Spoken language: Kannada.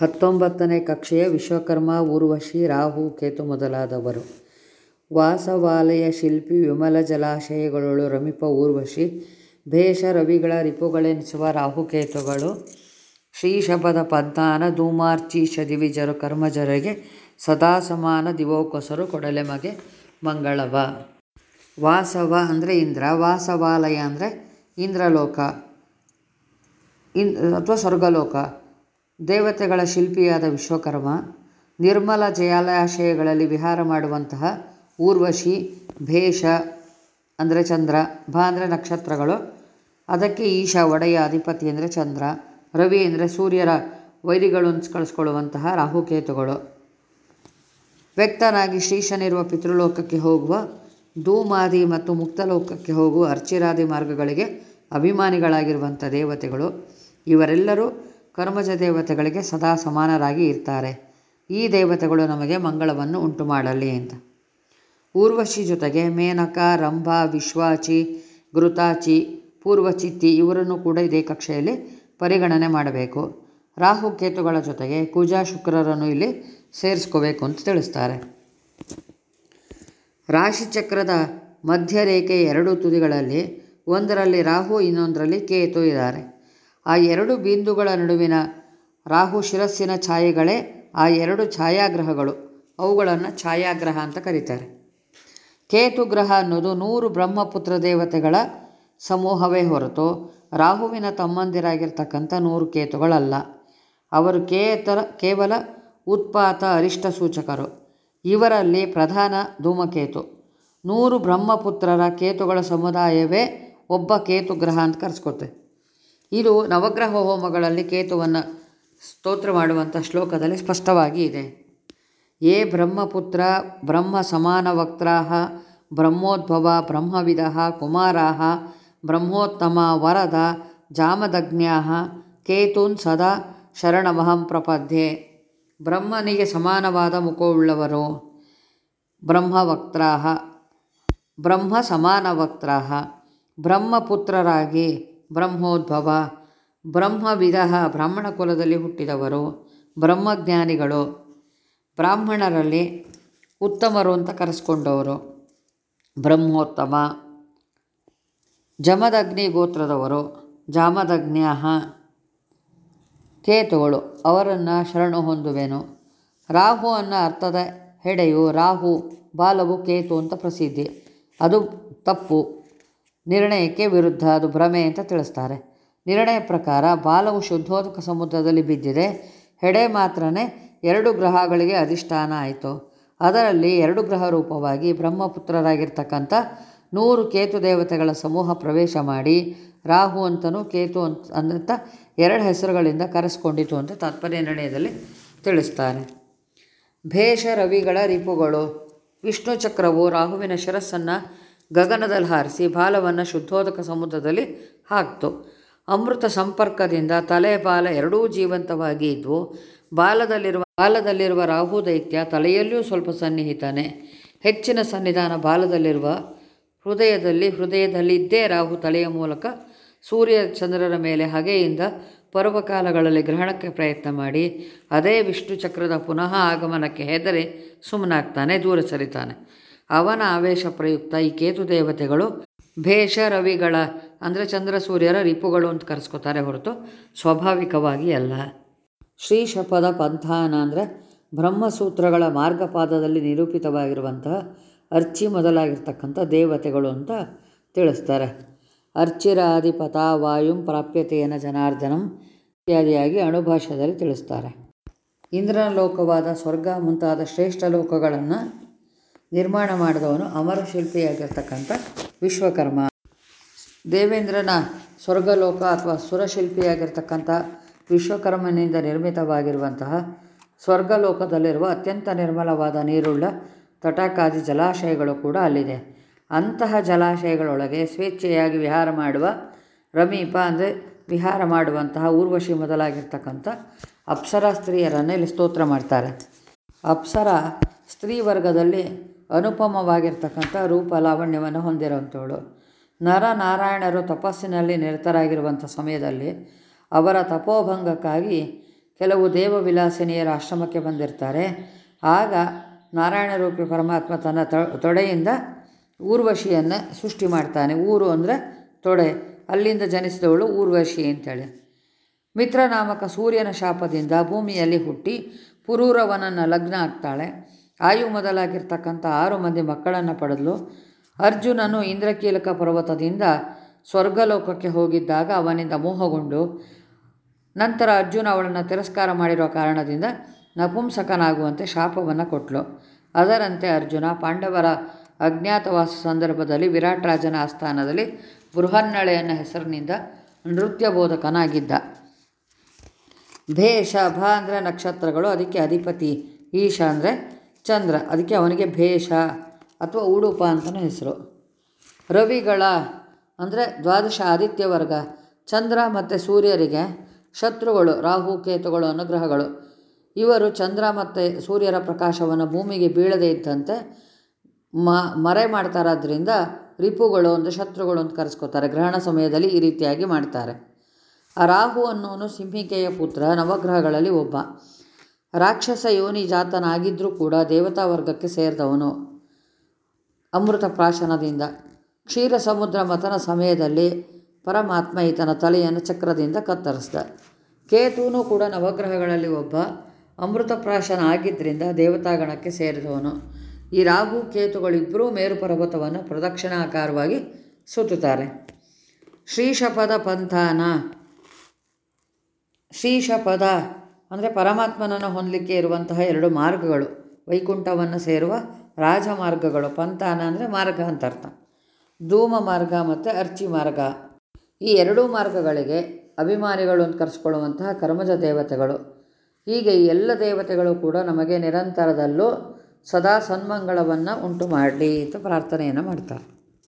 ಹತ್ತೊಂಬತ್ತನೇ ಕಕ್ಷೆಯ ವಿಶ್ವಕರ್ಮ ಊರ್ವಶಿ ರಾಹು ಕೇತು ಮೊದಲಾದವರು. ವಾಸವಾಲಯ ಶಿಲ್ಪಿ ವಿಮಲ ಜಲಾಶಯಗಳೊಳು ರಮಿಪ ಊರ್ವಶಿ ಭೇಷ ರವಿಗಳ ರಿಪುಗಳೆನಿಸುವ ರಾಹುಕೇತುಗಳು ಶ್ರೀಶಪದ ಪದ್ಮಾನ ಧೂಮಾರ್ಚಿ ದಿವಿಜರು ಕರ್ಮಜರಿಗೆ ಸದಾ ಸಮಾನ ದಿವೋಕಸರು ಕೊಡಲೆ ಮಗೆ ಮಂಗಳವ. ವಾಸವ ಅಂದರೆ ಇಂದ್ರ, ವಾಸವಾಲಯ ಅಂದರೆ ಇಂದ್ರಲೋಕ. ಇನ್ ಅಥವಾ ಸ್ವರ್ಗಲೋಕ. ದೇವತೆಗಳ ಶಿಲ್ಪಿಯಾದ ವಿಶ್ವಕರ್ಮ, ನಿರ್ಮಲ ಜಲಾಶಯಗಳಲ್ಲಿ ವಿಹಾರ ಮಾಡುವಂತಹ ಊರ್ವಶಿ, ಭೇಷ, ಅಂದರೆ ಚಂದ್ರ ಭ ನಕ್ಷತ್ರಗಳು. ಅದಕ್ಕೆ ಈಶ, ಒಡೆಯ, ಅಧಿಪತಿ ಅಂದರೆ ಚಂದ್ರ, ರವಿ ಅಂದರೆ ಸೂರ್ಯರ ವೈರಿಗಳು ಕಳಿಸ್ಕೊಳ್ಳುವಂತಹ ರಾಹುಕೇತುಗಳು. ವ್ಯಕ್ತನಾಗಿ ಶ್ರೀಶನಿರುವ ಪಿತೃಲೋಕಕ್ಕೆ ಹೋಗುವ, ಧೂಮಾದಿ ಮತ್ತು ಮುಕ್ತಲೋಕಕ್ಕೆ ಹೋಗುವ ಅರ್ಚಿರಾದಿ ಮಾರ್ಗಗಳಿಗೆ ಅಭಿಮಾನಿಗಳಾಗಿರುವಂಥ ದೇವತೆಗಳು. ಇವರೆಲ್ಲರೂ ಕರ್ಮಜ ದೇವತೆಗಳಿಗೆ ಸದಾ ಸಮಾನರಾಗಿ ಇರ್ತಾರೆ. ಈ ದೇವತೆಗಳು ನಮಗೆ ಮಂಗಳವನ್ನು ಉಂಟು ಮಾಡಲಿ ಅಂತ. ಊರ್ವಶಿ ಜೊತೆಗೆ ಮೇನಕ, ರಂಭ, ವಿಶ್ವಾಚಿ, ಘೃತಾಚಿ, ಪೂರ್ವಚಿತ್ತಿ ಇವರನ್ನು ಕೂಡ ಇದೇ ಕಕ್ಷೆಯಲ್ಲಿ ಪರಿಗಣನೆ ಮಾಡಬೇಕು. ರಾಹು ಕೇತುಗಳ ಜೊತೆಗೆ ಕುಜ ಶುಕ್ರರನ್ನು ಇಲ್ಲಿ ಸೇರಿಸ್ಕೋಬೇಕು ಅಂತ ತಿಳಿಸ್ತಾರೆ. ರಾಶಿಚಕ್ರದ ಮಧ್ಯರೇಖೆ ಎರಡು ತುದಿಗಳಲ್ಲಿ, ಒಂದರಲ್ಲಿ ರಾಹು, ಇನ್ನೊಂದರಲ್ಲಿ ಕೇತು ಇದ್ದಾರೆ. ಆ ಎರಡು ಬಿಂದುಗಳ ನಡುವಿನ ರಾಹು ಶಿರಸ್ಸಿನ ಛಾಯೆಗಳೇ ಆ ಎರಡು ಛಾಯಾಗ್ರಹಗಳು. ಅವುಗಳನ್ನು ಛಾಯಾಗ್ರಹ ಅಂತ ಕರೀತಾರೆ. ಕೇತು ಗ್ರಹ ಅನ್ನೋದು ನೂರು ಬ್ರಹ್ಮಪುತ್ರ ದೇವತೆಗಳ ಸಮೂಹವೇ ಹೊರತು ರಾಹುವಿನ ತಮ್ಮಂದಿರಾಗಿರ್ತಕ್ಕಂಥ ನೂರು ಕೇತುಗಳಲ್ಲ. ಅವರು ಕೇತರ, ಕೇವಲ ಉತ್ಪಾತ ಅರಿಷ್ಟ ಸೂಚಕರು. ಇವರಲ್ಲಿ ಪ್ರಧಾನ ಧೂಮಕೇತು. ನೂರು ಬ್ರಹ್ಮಪುತ್ರರ ಕೇತುಗಳ ಸಮುದಾಯವೇ ಒಬ್ಬ ಕೇತು ಗ್ರಹ ಅಂತ ಕರೆಸ್ಕೊತೆ. ಇದು ನವಗ್ರಹ ಹೋಮಗಳಲ್ಲಿ ಕೇತುವನ್ನು ಸ್ತೋತ್ರ ಮಾಡುವಂಥ ಶ್ಲೋಕದಲ್ಲಿ ಸ್ಪಷ್ಟವಾಗಿ ಇದೆ. ಯೇ ಬ್ರಹ್ಮಪುತ್ರ, ಬ್ರಹ್ಮ ಸಮಾನ ವಕ್ತ್ರಾ ಬ್ರಹ್ಮೋದ್ಭವ ಬ್ರಹ್ಮವಿದ ಕುಮಾರಾಹ, ಬ್ರಹ್ಮೋತ್ತಮ, ವರದ ಜಾಮದಗ್ನ್ಯಾ ಕೇತೂನ್ ಸದಾ ಶರಣಮಹಂ ಪ್ರಪದ್ಯೆ. ಬ್ರಹ್ಮನಿಗೆ ಸಮಾನವಾದ ಮುಖವುಳ್ಳವರು ಬ್ರಹ್ಮವಕ್ತ್ರಾಹ, ಬ್ರಹ್ಮ ಸಮಾನ ವಕ್ತ್ರಾ ಬ್ರಹ್ಮಪುತ್ರರಾಗಿ ಬ್ರಹ್ಮೋದ್ಭವ. ಬ್ರಹ್ಮವಿಧ ಬ್ರಾಹ್ಮಣ ಕುಲದಲ್ಲಿ ಹುಟ್ಟಿದವರು, ಬ್ರಹ್ಮಜ್ಞಾನಿಗಳು. ಬ್ರಾಹ್ಮಣರಲ್ಲಿ ಉತ್ತಮರು ಅಂತ ಕರೆಸ್ಕೊಂಡವರು. ಬ್ರಹ್ಮೋತ್ತಮ. ಜಮದಗ್ನಿ ಗೋತ್ರದವರು. ಜಾಮದಗ್ನ್ಯ ಕೇತುಗಳು. ಅವರನ್ನು ಶರಣು ಹೊಂದುವೆನು. ರಾಹು ಅನ್ನೋ ಅರ್ಥದ ಹೆಡೆಯು ರಾಹು, ಬಾಲವು ಕೇತು ಅಂತ ಪ್ರಸಿದ್ಧಿ. ಅದು ತಪ್ಪು. ನಿರ್ಣಯಕ್ಕೆ ವಿರುದ್ಧ ಅದು ಭ್ರಮೆ ಅಂತ ತಿಳಿಸ್ತಾರೆ. ನಿರ್ಣಯ ಪ್ರಕಾರ ಬಾಲವು ಶುದ್ಧೋದಕ ಸಮುದ್ರದಲ್ಲಿ ಬಿದ್ದಿದೆ. ಹೆಡೆ ಮಾತ್ರನೇ ಎರಡು ಗ್ರಹಗಳಿಗೆ ಅಧಿಷ್ಠಾನ ಆಯಿತು. ಅದರಲ್ಲಿ ಎರಡು ಗ್ರಹ ರೂಪವಾಗಿ ಬ್ರಹ್ಮಪುತ್ರರಾಗಿರ್ತಕ್ಕಂಥ ನೂರು ಕೇತು ದೇವತೆಗಳ ಸಮೂಹ ಪ್ರವೇಶ ಮಾಡಿ ರಾಹು ಅಂತನೂ ಕೇತು ಅಂತ ಅಂತ ಎರಡು ಹೆಸರುಗಳಿಂದ ಕರೆಸ್ಕೊಂಡಿತು ಅಂತ ತಾತ್ಪರ್ಯ ನಿರ್ಣಯದಲ್ಲಿ ತಿಳಿಸ್ತಾರೆ. ಭೇಷ ರವಿಗಳ ರಿಪುಗಳು. ವಿಷ್ಣು ಚಕ್ರವು ರಾಹುವಿನ ಶಿರಸ್ಸನ್ನು ಗಗನದಲ್ಲಿ ಹಾರಿಸಿ ಬಾಲವನ್ನು ಶುದ್ಧೋದಕ ಸಮುದ್ರದಲ್ಲಿ ಹಾಕ್ತು. ಅಮೃತ ಸಂಪರ್ಕದಿಂದ ತಲೆ ಬಾಲ ಎರಡೂ ಜೀವಂತವಾಗಿ ಇದ್ವು. ಬಾಲದಲ್ಲಿರುವ ಬಾಲದಲ್ಲಿರುವ ರಾಹು ದೈತ್ಯ ತಲೆಯಲ್ಲಿಯೂ ಸ್ವಲ್ಪ ಸನ್ನಿಹಿತನೇ. ಹೆಚ್ಚಿನ ಸನ್ನಿಧಾನ ಬಾಲದಲ್ಲಿರುವ ಹೃದಯದಲ್ಲಿ, ಹೃದಯದಲ್ಲಿದ್ದೇ ರಾಹು ತಲೆಯ ಮೂಲಕ ಸೂರ್ಯ ಚಂದ್ರರ ಮೇಲೆ ಹಗೆಯಿಂದ ಪರ್ವಕಾಲಗಳಲ್ಲಿ ಗ್ರಹಣಕ್ಕೆ ಪ್ರಯತ್ನ ಮಾಡಿ, ಅದೇ ವಿಷ್ಣು ಚಕ್ರದ ಪುನಃ ಆಗಮನಕ್ಕೆ ಹೆದರಿ ಸುಮ್ಮನಾಗ್ತಾನೆ ದೂರ ಸರಿತಾನೆ. ಅವನ ಆವೇಶ ಪ್ರಯುಕ್ತ ಈ ಕೇತು ದೇವತೆಗಳು ಭೇಷ ರವಿಗಳ ಅಂದರೆ ಚಂದ್ರ ಸೂರ್ಯರ ರಿಪುಗಳು ಅಂತ ಕರೆಸ್ಕೋತಾರೆ ಹೊರತು ಸ್ವಾಭಾವಿಕವಾಗಿ ಅಲ್ಲ. ಶ್ರೀಶಪದ ಪಂಥಾನ ಅಂದರೆ ಬ್ರಹ್ಮಸೂತ್ರಗಳ ಮಾರ್ಗಪಾದದಲ್ಲಿ ನಿರೂಪಿತವಾಗಿರುವಂತಹ ಅರ್ಚಿ ಮೊದಲಾಗಿರ್ತಕ್ಕಂಥ ದೇವತೆಗಳು ಅಂತ ತಿಳಿಸ್ತಾರೆ. ಅರ್ಚಿರಾಧಿಪತ ವಾಯುಂ ಪ್ರಾಪ್ಯತೆಯನ್ನು ಜನಾರ್ದನಂ ಇತ್ಯಾದಿಯಾಗಿ ಅಣುಭಾಷೆಯಲ್ಲಿ ತಿಳಿಸ್ತಾರೆ. ಇಂದ್ರ ಲೋಕವಾದ ಸ್ವರ್ಗ ಮುಂತಾದ ಶ್ರೇಷ್ಠ ಲೋಕಗಳನ್ನು ನಿರ್ಮಾಣ ಮಾಡಿದವನು ಅಮರ ಶಿಲ್ಪಿಯಾಗಿರ್ತಕ್ಕಂಥ ವಿಶ್ವಕರ್ಮ. ದೇವೇಂದ್ರನ ಸ್ವರ್ಗಲೋಕ ಅಥವಾ ಸುರಶಿಲ್ಪಿಯಾಗಿರ್ತಕ್ಕಂಥ ವಿಶ್ವಕರ್ಮನಿಂದ ನಿರ್ಮಿತವಾಗಿರುವಂತಹ ಸ್ವರ್ಗಲೋಕದಲ್ಲಿರುವ ಅತ್ಯಂತ ನಿರ್ಮಲವಾದ ನೀರುಳ್ಳ ತಟಾಕಾದಿ ಜಲಾಶಯಗಳು ಕೂಡ ಅಲ್ಲಿದೆ. ಅಂತಹ ಜಲಾಶಯಗಳೊಳಗೆ ಸ್ವೇಚ್ಛೆಯಾಗಿ ವಿಹಾರ ಮಾಡುವ ರಮೀಪ ಅಂದರೆ ವಿಹಾರ ಮಾಡುವಂತಹ ಊರ್ವಶಿ ಮೊದಲಾಗಿರ್ತಕ್ಕಂಥ ಅಪ್ಸರ ಸ್ತ್ರೀಯರನ್ನು ಇಲ್ಲಿ ಸ್ತೋತ್ರ ಮಾಡ್ತಾರೆ. ಅಪ್ಸರ ಸ್ತ್ರೀ ವರ್ಗದಲ್ಲಿ ಅನುಪಮವಾಗಿರ್ತಕ್ಕಂಥ ರೂಪ ಲಾವಣ್ಯವನ್ನು ಹೊಂದಿರುವಂಥವಳು. ನರನಾರಾಯಣರು ತಪಸ್ಸಿನಲ್ಲಿ ನಿರತರಾಗಿರುವಂಥ ಸಮಯದಲ್ಲಿ ಅವರ ತಪೋಭಂಗಕ್ಕಾಗಿ ಕೆಲವು ದೇವವಿಲಾಸಿನಿಯರ ಆಶ್ರಮಕ್ಕೆ ಬಂದಿರ್ತಾರೆ. ಆಗ ನಾರಾಯಣ ರೂಪಿ ಪರಮಾತ್ಮ ತನ್ನ ತೊಡೆಯಿಂದ ಊರ್ವಶಿಯನ್ನು ಸೃಷ್ಟಿ ಮಾಡ್ತಾನೆ. ಊರು ಅಂದರೆ ತೊಡೆ. ಅಲ್ಲಿಂದ ಜನಿಸಿದವಳು ಊರ್ವಶಿ ಅಂತೇಳಿ. ಮಿತ್ರನಾಮಕ ಸೂರ್ಯನ ಶಾಪದಿಂದ ಭೂಮಿಯಲ್ಲಿ ಹುಟ್ಟಿ ಪುರೂರವನನ್ನು ಲಗ್ನ ಆಗ್ತಾಳೆ. ಆಯು ಮೊದಲಾಗಿರ್ತಕ್ಕಂಥ ಆರು ಮಂದಿ ಮಕ್ಕಳನ್ನು ಪಡೆದಲು. ಅರ್ಜುನನು ಇಂದ್ರಕೀಲಕ ಪರ್ವತದಿಂದ ಸ್ವರ್ಗಲೋಕಕ್ಕೆ ಹೋಗಿದ್ದಾಗ ಅವನಿಂದ ಮೋಹಗೊಂಡು ನಂತರ ಅರ್ಜುನ ಅವಳನ್ನು ತಿರಸ್ಕಾರ ಮಾಡಿರೋ ಕಾರಣದಿಂದ ನಪುಂಸಕನಾಗುವಂತೆ ಶಾಪವನ್ನು ಕೊಟ್ಟಳು ಅದರಂತೆ ಅರ್ಜುನ ಪಾಂಡವರ ಅಜ್ಞಾತವಾಸ ಸಂದರ್ಭದಲ್ಲಿ ವಿರಾಟ್ ರಾಜನ ಆಸ್ಥಾನದಲ್ಲಿ ಬೃಹನ್ನಳೆಯನ್ನ ಹೆಸರಿನಿಂದ ನೃತ್ಯ ಬೋಧಕನಾಗಿದ್ದ ಭೇಷ, ಭ ಅಂದರೆ ನಕ್ಷತ್ರಗಳು, ಅದಕ್ಕೆ ಅಧಿಪತಿ, ಈಶ ಅಂದರೆ ಚಂದ್ರ, ಅದಕ್ಕೆ ಅವನಿಗೆ ಭೇಷ ಅಥವಾ ಉಡುಪ ಅಂತಲೂ ಹೆಸರು. ರವಿಗಳ ಅಂದರೆ ದ್ವಾದಶ ಆದಿತ್ಯ ವರ್ಗ, ಚಂದ್ರ ಮತ್ತು ಸೂರ್ಯರಿಗೆ ಶತ್ರುಗಳು, ರಾಹು, ಕೇತುಗಳು, ಅನುಗ್ರಹಗಳು. ಗ್ರಹಗಳು ಇವರು ಚಂದ್ರ ಮತ್ತು ಸೂರ್ಯರ ಪ್ರಕಾಶವನ್ನು ಭೂಮಿಗೆ ಬೀಳದೇ ಇದ್ದಂತೆ ಮ, ಮರೆ ಮಾಡ್ತಾರಾದ್ರಿಂದ ರಿಪುಗಳು ಒಂದು ಶತ್ರುಗಳು ಅಂತ ಕರೆಸ್ಕೋತಾರೆ. ಗ್ರಹಣ ಸಮಯದಲ್ಲಿ ಈ ರೀತಿಯಾಗಿ ಮಾಡ್ತಾರೆ. ಆ ರಾಹು ಅನ್ನೋನು ಸಿಂಹಿಕೆಯ ಪುತ್ರ, ನವಗ್ರಹಗಳಲ್ಲಿ ಒಬ್ಬ. ರಾಕ್ಷಸ ಯೋನಿ ಜಾತನಾಗಿದ್ದರೂ ಕೂಡ ದೇವತಾ ವರ್ಗಕ್ಕೆ ಸೇರಿದವನು. ಅಮೃತ ಪ್ರಾಶನದಿಂದ. ಕ್ಷೀರ ಸಮುದ್ರ ಮತನ ಸಮಯದಲ್ಲಿ ಪರಮಾತ್ಮ ಈತನ ತಲೆಯನ್ನು ಚಕ್ರದಿಂದ ಕತ್ತರಿಸ್ದ. ಕೇತುನು ಕೂಡ ನವಗ್ರಹಗಳಲ್ಲಿ ಒಬ್ಬ ಅಮೃತ ಪ್ರಾಶನ ಆಗಿದ್ದರಿಂದ ದೇವತಾಗಣಕ್ಕೆ ಸೇರಿದವನು. ಈ ರಾಹು, ಕೇತುಗಳಿಬ್ಬರೂ ಮೇರು ಪರ್ವತವನ್ನು ಪ್ರದಕ್ಷಿಣಾಕಾರವಾಗಿ ಸುತ್ತುತ್ತಾರೆ. ಶ್ರೀಶಪದ ಪಂಥಾನ. ಶ್ರೀಶಪದ ಅಂದರೆ ಪರಮಾತ್ಮನನ್ನು ಹೊಂದಲಿಕ್ಕೆ ಇರುವಂತಹ ಎರಡು ಮಾರ್ಗಗಳು. ವೈಕುಂಠವನ್ನು ಸೇರುವ ರಾಜಮಾರ್ಗಗಳು ಪಂಥಾನ ಅಂದರೆ ಮಾರ್ಗ ಅಂತ ಅರ್ಥ. ಧೂಮ ಮಾರ್ಗ ಮತ್ತು ಅರ್ಚಿ ಮಾರ್ಗ. ಈ ಎರಡೂ ಮಾರ್ಗಗಳಿಗೆ ಅಭಿಮಾನಿಗಳು ಅಂತ ಕರೆಸ್ಕೊಳ್ಳುವಂತಹ ಕರ್ಮಜ ದೇವತೆಗಳು. ಹೀಗೆ ಈ ಎಲ್ಲ ದೇವತೆಗಳು ಕೂಡ ನಮಗೆ ನಿರಂತರದಲ್ಲೂ ಸದಾ ಸನ್ಮಂಗಳವನ್ನು ಉಂಟು ಮಾಡಲಿ ಅಂತ ಪ್ರಾರ್ಥನೆಯನ್ನು ಮಾಡ್ತಾರೆ.